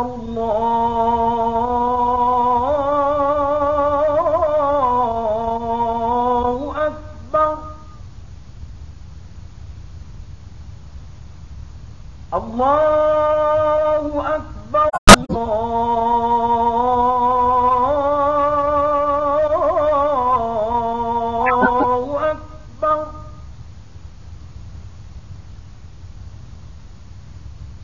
أكبر الله أكبر. الله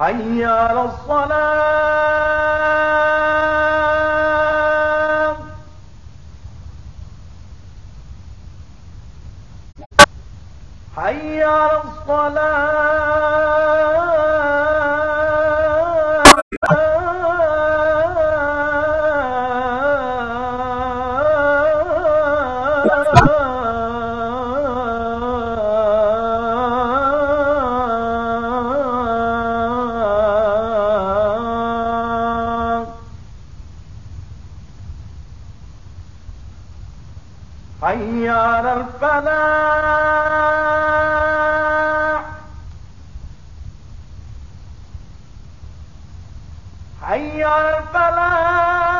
حي على الصلاة. حي على الصلاة. حي على الفلاح. حي على الفلاح